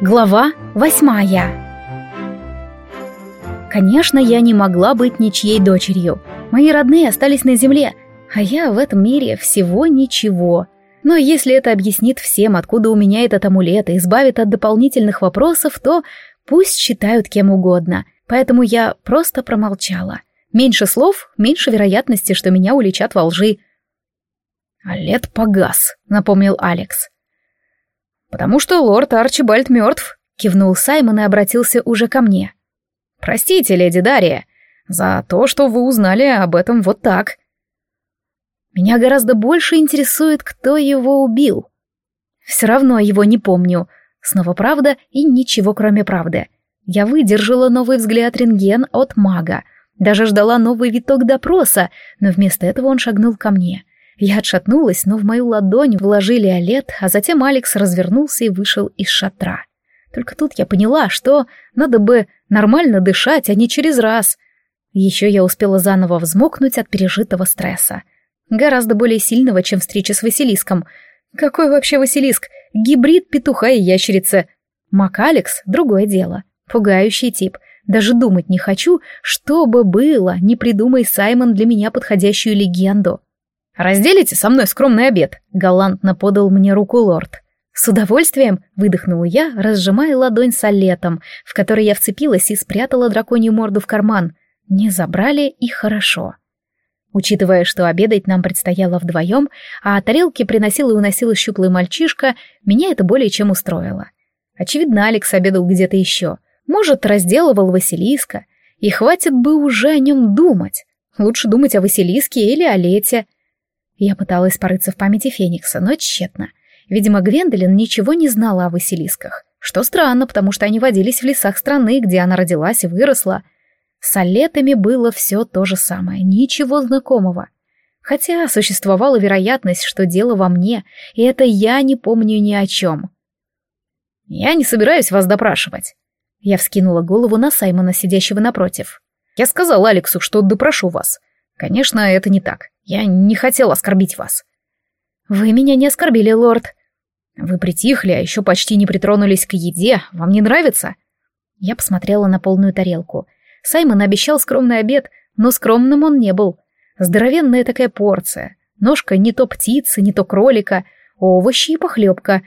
Глава восьмая Конечно, я не могла быть ничьей дочерью. Мои родные остались на земле, а я в этом мире всего ничего. Но если это объяснит всем, откуда у меня этот амулет и избавит от дополнительных вопросов, то пусть считают кем угодно. Поэтому я просто промолчала. Меньше слов, меньше вероятности, что меня уличат во лжи. «А погас», — напомнил Алекс. «Потому что лорд Арчибальд мертв», — кивнул Саймон и обратился уже ко мне. «Простите, леди Дарья, за то, что вы узнали об этом вот так». Меня гораздо больше интересует, кто его убил. Все равно его не помню. Снова правда и ничего кроме правды. Я выдержала новый взгляд рентген от мага. Даже ждала новый виток допроса, но вместо этого он шагнул ко мне. Я отшатнулась, но в мою ладонь вложили олет, а затем Алекс развернулся и вышел из шатра. Только тут я поняла, что надо бы нормально дышать, а не через раз. Еще я успела заново взмокнуть от пережитого стресса. Гораздо более сильного, чем встреча с Василиском. Какой вообще Василиск? Гибрид петуха и ящерицы. Мак Алекс — другое дело. Пугающий тип. Даже думать не хочу, что бы было, не придумай Саймон для меня подходящую легенду. «Разделите со мной скромный обед», — галантно подал мне руку лорд. «С удовольствием!» — выдохнула я, разжимая ладонь с олетом, в которой я вцепилась и спрятала драконью морду в карман. Не забрали и хорошо. Учитывая, что обедать нам предстояло вдвоем, а тарелки приносил и уносил щуплый мальчишка, меня это более чем устроило. Очевидно, Алекс обедал где-то еще. Может, разделывал Василиска. И хватит бы уже о нем думать. Лучше думать о Василиске или о Лете. Я пыталась порыться в памяти Феникса, но тщетно. Видимо, Гвендолин ничего не знала о Василисках. Что странно, потому что они водились в лесах страны, где она родилась и выросла — с Олетами было все то же самое, ничего знакомого. Хотя существовала вероятность, что дело во мне, и это я не помню ни о чем. «Я не собираюсь вас допрашивать». Я вскинула голову на Саймона, сидящего напротив. «Я сказал Алексу, что допрошу вас. Конечно, это не так. Я не хотел оскорбить вас». «Вы меня не оскорбили, лорд». «Вы притихли, а еще почти не притронулись к еде. Вам не нравится?» Я посмотрела на полную тарелку — Саймон обещал скромный обед, но скромным он не был. Здоровенная такая порция. Ножка не то птицы, не то кролика, овощи и похлебка.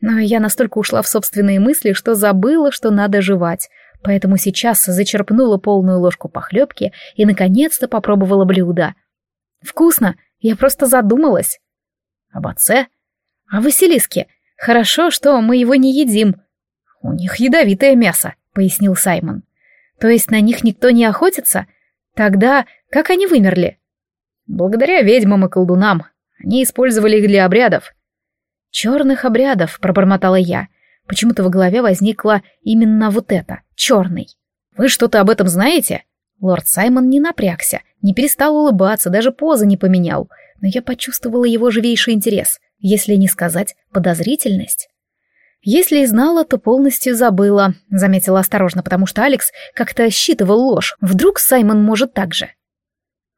Но я настолько ушла в собственные мысли, что забыла, что надо жевать. Поэтому сейчас зачерпнула полную ложку похлебки и, наконец-то, попробовала блюдо. Вкусно, я просто задумалась. Об отце? О Василиске. Хорошо, что мы его не едим. У них ядовитое мясо, пояснил Саймон. То есть на них никто не охотится? Тогда как они вымерли? Благодаря ведьмам и колдунам. Они использовали их для обрядов. Черных обрядов, пробормотала я. Почему-то в голове возникло именно вот это, черный. Вы что-то об этом знаете? Лорд Саймон не напрягся, не перестал улыбаться, даже позы не поменял, но я почувствовала его живейший интерес, если не сказать подозрительность. Если и знала, то полностью забыла, заметила осторожно, потому что Алекс как-то считывал ложь. Вдруг Саймон может так же.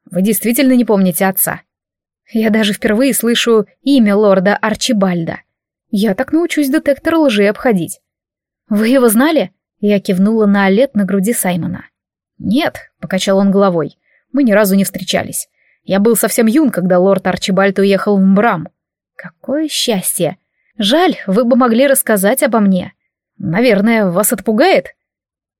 Вы действительно не помните отца? Я даже впервые слышу имя лорда Арчибальда. Я так научусь детектор лжи обходить. Вы его знали? Я кивнула на Олет на груди Саймона. Нет, покачал он головой. Мы ни разу не встречались. Я был совсем юн, когда лорд Арчибальд уехал в Мбрам. Какое счастье! Жаль, вы бы могли рассказать обо мне. Наверное, вас это?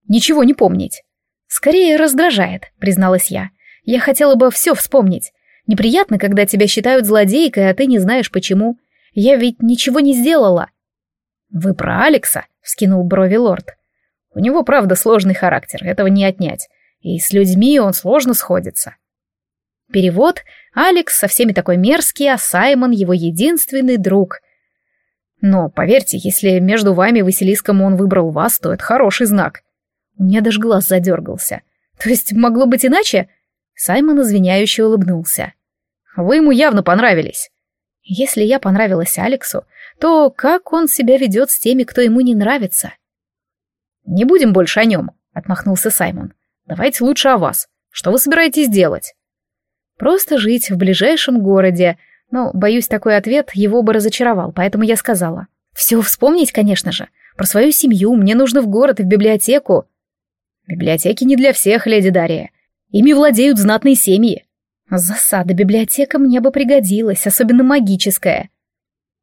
Ничего не помнить. Скорее раздражает, призналась я. Я хотела бы все вспомнить. Неприятно, когда тебя считают злодейкой, а ты не знаешь почему. Я ведь ничего не сделала. Вы про Алекса? Вскинул брови лорд. У него, правда, сложный характер, этого не отнять. И с людьми он сложно сходится. Перевод «Алекс со всеми такой мерзкий, а Саймон его единственный друг», но, поверьте, если между вами Василиском он выбрал вас, то это хороший знак. У меня даже глаз задергался. То есть могло быть иначе? Саймон извиняюще улыбнулся. Вы ему явно понравились. Если я понравилась Алексу, то как он себя ведет с теми, кто ему не нравится? Не будем больше о нем, отмахнулся Саймон. Давайте лучше о вас. Что вы собираетесь делать? Просто жить в ближайшем городе, но, боюсь, такой ответ его бы разочаровал, поэтому я сказала. Все вспомнить, конечно же. Про свою семью, мне нужно в город и в библиотеку. Библиотеки не для всех, леди Дарья. Ими владеют знатные семьи. Засада библиотека мне бы пригодилась, особенно магическая.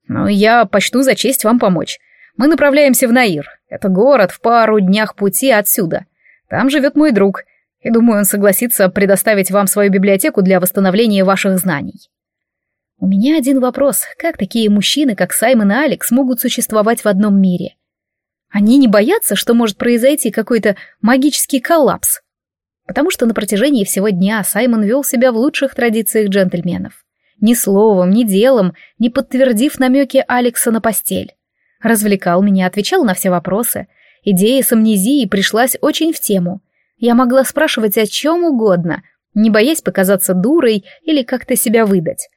Но я почту за честь вам помочь. Мы направляемся в Наир. Это город в пару днях пути отсюда. Там живет мой друг, и думаю, он согласится предоставить вам свою библиотеку для восстановления ваших знаний. У меня один вопрос. Как такие мужчины, как Саймон и Алекс, могут существовать в одном мире? Они не боятся, что может произойти какой-то магический коллапс? Потому что на протяжении всего дня Саймон вел себя в лучших традициях джентльменов. Ни словом, ни делом, не подтвердив намеки Алекса на постель. Развлекал меня, отвечал на все вопросы. Идея с амнезией пришлась очень в тему. Я могла спрашивать о чем угодно, не боясь показаться дурой или как-то себя выдать.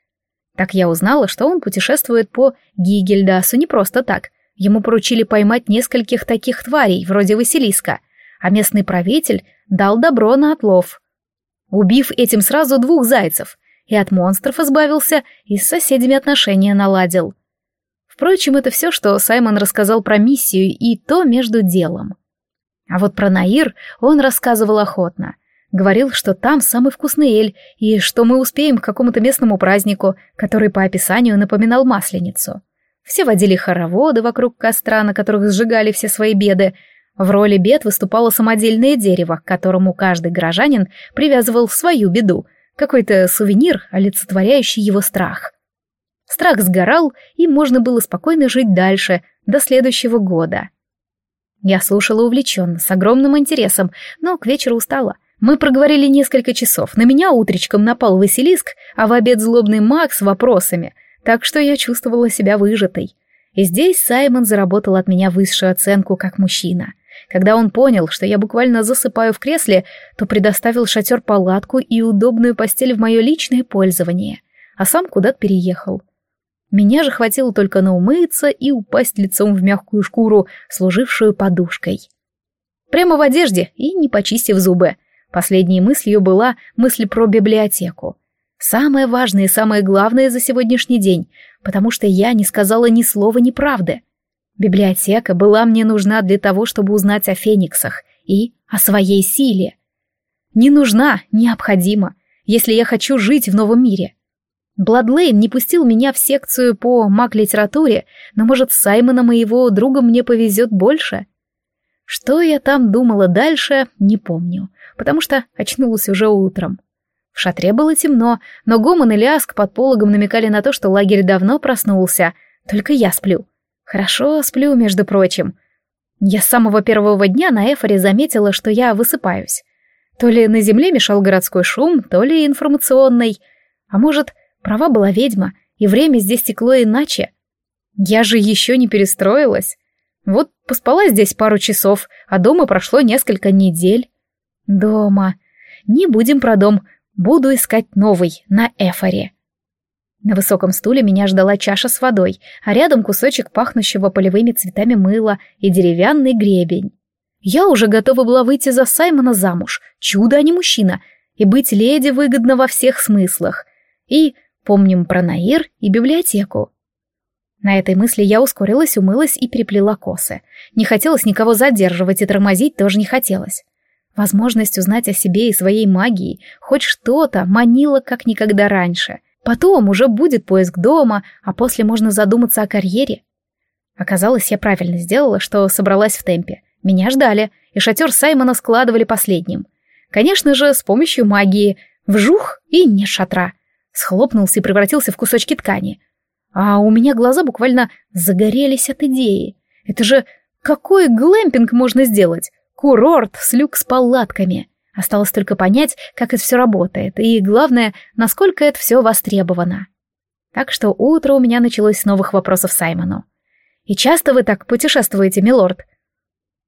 Так я узнала, что он путешествует по Гигельдасу не просто так. Ему поручили поймать нескольких таких тварей, вроде Василиска, а местный правитель дал добро на отлов. Убив этим сразу двух зайцев, и от монстров избавился, и с соседями отношения наладил. Впрочем, это все, что Саймон рассказал про миссию, и то между делом. А вот про Наир он рассказывал охотно. Говорил, что там самый вкусный эль, и что мы успеем к какому-то местному празднику, который по описанию напоминал Масленицу. Все водили хороводы вокруг костра, на которых сжигали все свои беды, в роли бед выступало самодельное дерево, к которому каждый горожанин привязывал свою беду, какой-то сувенир, олицетворяющий его страх. Страх сгорал, и можно было спокойно жить дальше, до следующего года. Я слушала увлеченно, с огромным интересом, но к вечеру устала. Мы проговорили несколько часов. На меня утречком напал Василиск, а в обед злобный Макс вопросами, так что я чувствовала себя выжатой. И здесь Саймон заработал от меня высшую оценку как мужчина. Когда он понял, что я буквально засыпаю в кресле, то предоставил шатер-палатку и удобную постель в мое личное пользование, а сам куда-то переехал. Меня же хватило только на умыться и упасть лицом в мягкую шкуру, служившую подушкой. Прямо в одежде и не почистив зубы. Последней мыслью была мысль про библиотеку. Самое важное и самое главное за сегодняшний день, потому что я не сказала ни слова неправды — Библиотека была мне нужна для того, чтобы узнать о фениксах и о своей силе. Не нужна, необходима, если я хочу жить в новом мире. Бладлейн не пустил меня в секцию по маг-литературе, но, может, Саймона моего друга мне повезет больше? Что я там думала дальше, не помню, потому что очнулась уже утром. В шатре было темно, но гомон и ляск под пологом намекали на то, что лагерь давно проснулся, только я сплю. Хорошо сплю, между прочим. Я с самого первого дня на Эфоре заметила, что я высыпаюсь. То ли на земле мешал городской шум, то ли информационный. А может, права была ведьма, и время здесь текло иначе. Я же еще не перестроилась. Вот поспала здесь пару часов, а дома прошло несколько недель. Дома. Не будем про дом, буду искать новый на Эфоре. На высоком стуле меня ждала чаша с водой, а рядом кусочек пахнущего полевыми цветами мыла и деревянный гребень. Я уже готова была выйти за Саймона замуж, чудо, а не мужчина, и быть леди выгодно во всех смыслах. И помним про Наир и библиотеку. На этой мысли я ускорилась, умылась и переплела косы. Не хотелось никого задерживать и тормозить тоже не хотелось. Возможность узнать о себе и своей магии, хоть что-то, манила как никогда раньше — Потом уже будет поиск дома, а после можно задуматься о карьере. Оказалось, я правильно сделала, что собралась в темпе. Меня ждали, и шатер Саймона складывали последним. Конечно же, с помощью магии. Вжух и не шатра. Схлопнулся и превратился в кусочки ткани. А у меня глаза буквально загорелись от идеи. Это же какой глэмпинг можно сделать? Курорт с люкс-палатками. Осталось только понять, как это все работает, и, главное, насколько это все востребовано. Так что утро у меня началось с новых вопросов Саймону. «И часто вы так путешествуете, милорд?»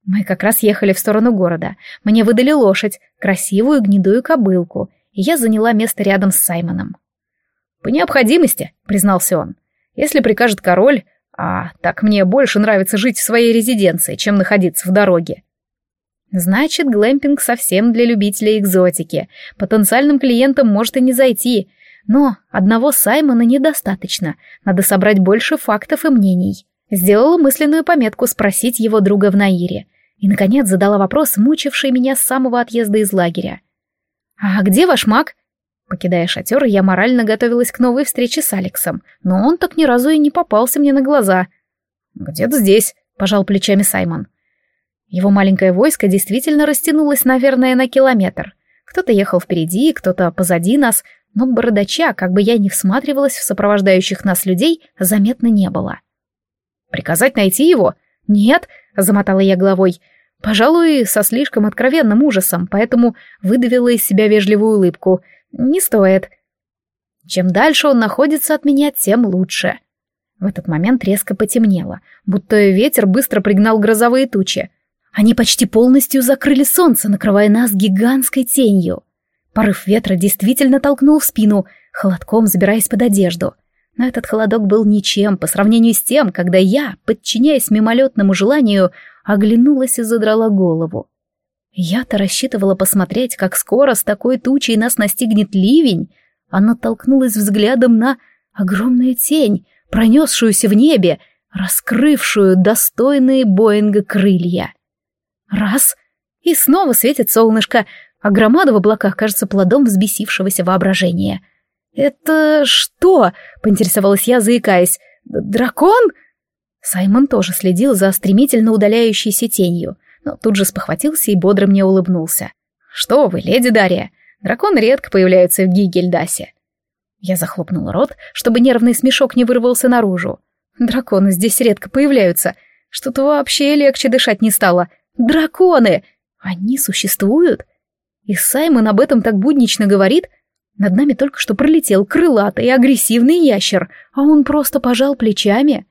Мы как раз ехали в сторону города. Мне выдали лошадь, красивую гнедую кобылку, и я заняла место рядом с Саймоном. «По необходимости», — признался он. «Если прикажет король, а так мне больше нравится жить в своей резиденции, чем находиться в дороге». Значит, глэмпинг совсем для любителей экзотики. Потенциальным клиентам может и не зайти. Но одного Саймона недостаточно. Надо собрать больше фактов и мнений. Сделала мысленную пометку спросить его друга в Наире. И, наконец, задала вопрос, мучивший меня с самого отъезда из лагеря. «А где ваш маг?» Покидая шатер, я морально готовилась к новой встрече с Алексом, но он так ни разу и не попался мне на глаза. «Где-то здесь», — пожал плечами Саймон. Его маленькое войско действительно растянулось, наверное, на километр. Кто-то ехал впереди, кто-то позади нас, но бородача, как бы я ни всматривалась в сопровождающих нас людей, заметно не было. «Приказать найти его?» «Нет», — замотала я головой, — «пожалуй, со слишком откровенным ужасом, поэтому выдавила из себя вежливую улыбку. Не стоит. Чем дальше он находится от меня, тем лучше». В этот момент резко потемнело, будто ветер быстро пригнал грозовые тучи. Они почти полностью закрыли солнце, накрывая нас гигантской тенью. Порыв ветра действительно толкнул в спину, холодком забираясь под одежду. Но этот холодок был ничем по сравнению с тем, когда я, подчиняясь мимолетному желанию, оглянулась и задрала голову. Я-то рассчитывала посмотреть, как скоро с такой тучей нас настигнет ливень, а натолкнулась взглядом на огромную тень, пронесшуюся в небе, раскрывшую достойные Боинга крылья. Раз — и снова светит солнышко, а громада в облаках кажется плодом взбесившегося воображения. «Это что?» — поинтересовалась я, заикаясь. «Дракон?» Саймон тоже следил за стремительно удаляющейся тенью, но тут же спохватился и бодро мне улыбнулся. «Что вы, леди Дарья, драконы редко появляются в Гигельдасе». Я захлопнула рот, чтобы нервный смешок не вырвался наружу. «Драконы здесь редко появляются. Что-то вообще легче дышать не стало. Драконы! Они существуют? И Саймон об этом так буднично говорит. Над нами только что пролетел крылатый и агрессивный ящер, а он просто пожал плечами.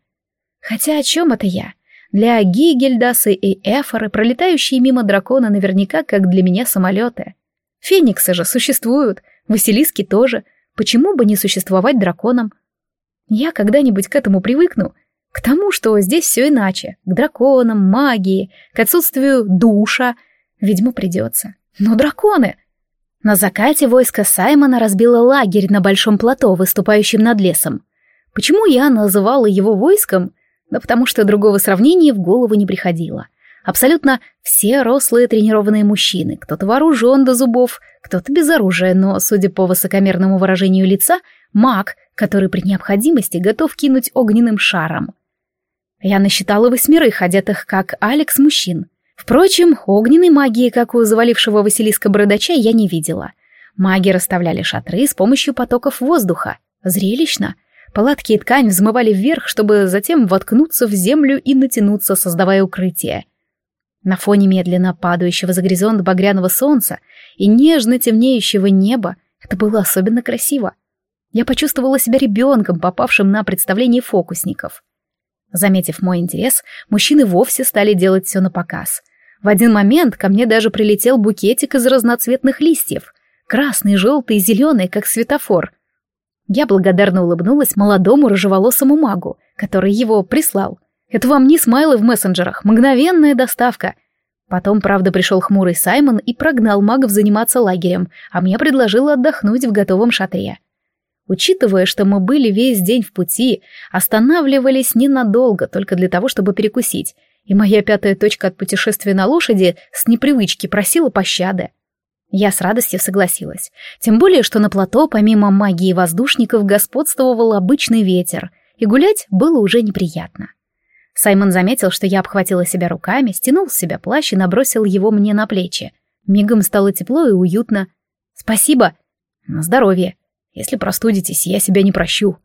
Хотя о чем это я? Для Гигельдасы и Эфоры пролетающие мимо дракона наверняка как для меня самолеты. Фениксы же существуют, Василиски тоже. Почему бы не существовать драконам? Я когда-нибудь к этому привыкну, к тому, что здесь все иначе. К драконам, магии, к отсутствию душа. Видимо, придется. Но драконы... На закате войско Саймона разбило лагерь на большом плато, выступающем над лесом. Почему я называла его войском? Да потому что другого сравнения в голову не приходило. Абсолютно все рослые тренированные мужчины, кто-то вооружен до зубов, кто-то без оружия, но, судя по высокомерному выражению лица, маг, который при необходимости готов кинуть огненным шаром. Я насчитала восьмерых, одетых как Алекс мужчин. Впрочем, огненной магии, как у завалившего Василиска Бородача, я не видела. Маги расставляли шатры с помощью потоков воздуха. Зрелищно. Палатки и ткань взмывали вверх, чтобы затем воткнуться в землю и натянуться, создавая укрытие. На фоне медленно падающего за горизонт багряного солнца и нежно темнеющего неба это было особенно красиво. Я почувствовала себя ребенком, попавшим на представление фокусников. Заметив мой интерес, мужчины вовсе стали делать все на показ. В один момент ко мне даже прилетел букетик из разноцветных листьев. Красный, желтый и зеленый, как светофор. Я благодарно улыбнулась молодому рыжеволосому магу, который его прислал. Это вам не смайлы в мессенджерах, мгновенная доставка. Потом, правда, пришел хмурый Саймон и прогнал магов заниматься лагерем, а мне предложил отдохнуть в готовом шатре. Учитывая, что мы были весь день в пути, останавливались ненадолго, только для того, чтобы перекусить, и моя пятая точка от путешествия на лошади с непривычки просила пощады. Я с радостью согласилась. Тем более, что на плато, помимо магии воздушников, господствовал обычный ветер, и гулять было уже неприятно. Саймон заметил, что я обхватила себя руками, стянул с себя плащ и набросил его мне на плечи. Мигом стало тепло и уютно. «Спасибо!» «На здоровье!» Если простудитесь, я себя не прощу.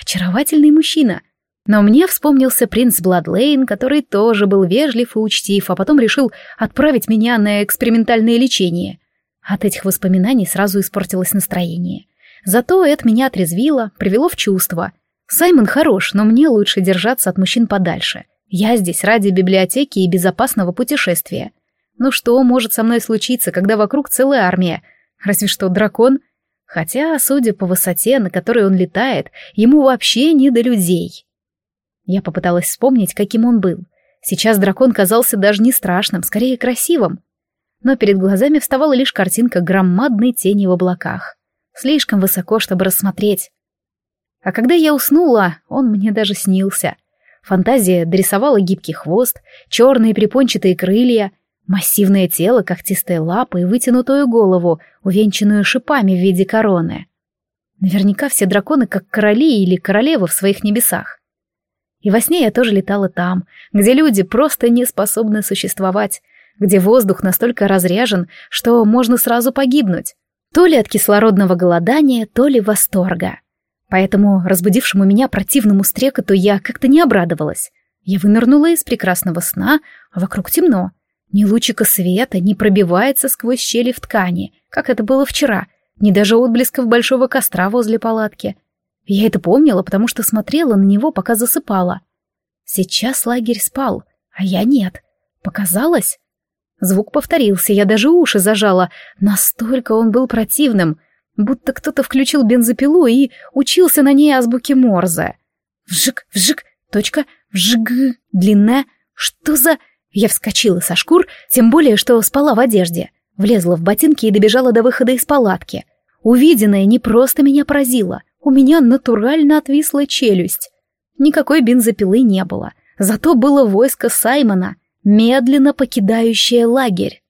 Очаровательный мужчина. Но мне вспомнился принц Бладлейн, который тоже был вежлив и учтив, а потом решил отправить меня на экспериментальное лечение. От этих воспоминаний сразу испортилось настроение. Зато это меня отрезвило, привело в чувство. Саймон хорош, но мне лучше держаться от мужчин подальше. Я здесь ради библиотеки и безопасного путешествия. Ну что может со мной случиться, когда вокруг целая армия? Разве что дракон — Хотя, судя по высоте, на которой он летает, ему вообще не до людей. Я попыталась вспомнить, каким он был. Сейчас дракон казался даже не страшным, скорее красивым. Но перед глазами вставала лишь картинка громадной тени в облаках. Слишком высоко, чтобы рассмотреть. А когда я уснула, он мне даже снился. Фантазия дорисовала гибкий хвост, черные припончатые крылья, массивное тело, когтистые лапы и вытянутую голову, увенчанную шипами в виде короны. Наверняка все драконы как короли или королевы в своих небесах. И во сне я тоже летала там, где люди просто не способны существовать, где воздух настолько разряжен, что можно сразу погибнуть, то ли от кислородного голодания, то ли восторга. Поэтому разбудившему меня противному стрекоту я как-то не обрадовалась. Я вынырнула из прекрасного сна, а вокруг темно. Ни лучика света не пробивается сквозь щели в ткани, как это было вчера, ни даже отблесков большого костра возле палатки. Я это помнила, потому что смотрела на него, пока засыпала. Сейчас лагерь спал, а я нет. Показалось? Звук повторился, я даже уши зажала. Настолько он был противным, будто кто-то включил бензопилу и учился на ней азбуке Морзе. Вжик, вжик, точка, вжиг, длинная. Что за... Я вскочила со шкур, тем более, что спала в одежде. Влезла в ботинки и добежала до выхода из палатки. Увиденное не просто меня поразило. У меня натурально отвисла челюсть. Никакой бензопилы не было. Зато было войско Саймона — медленно покидающая лагерь.